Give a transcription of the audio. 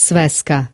Sveska.